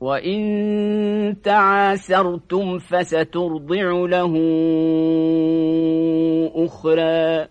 وإن تعاسرتم فسترضع له أخرى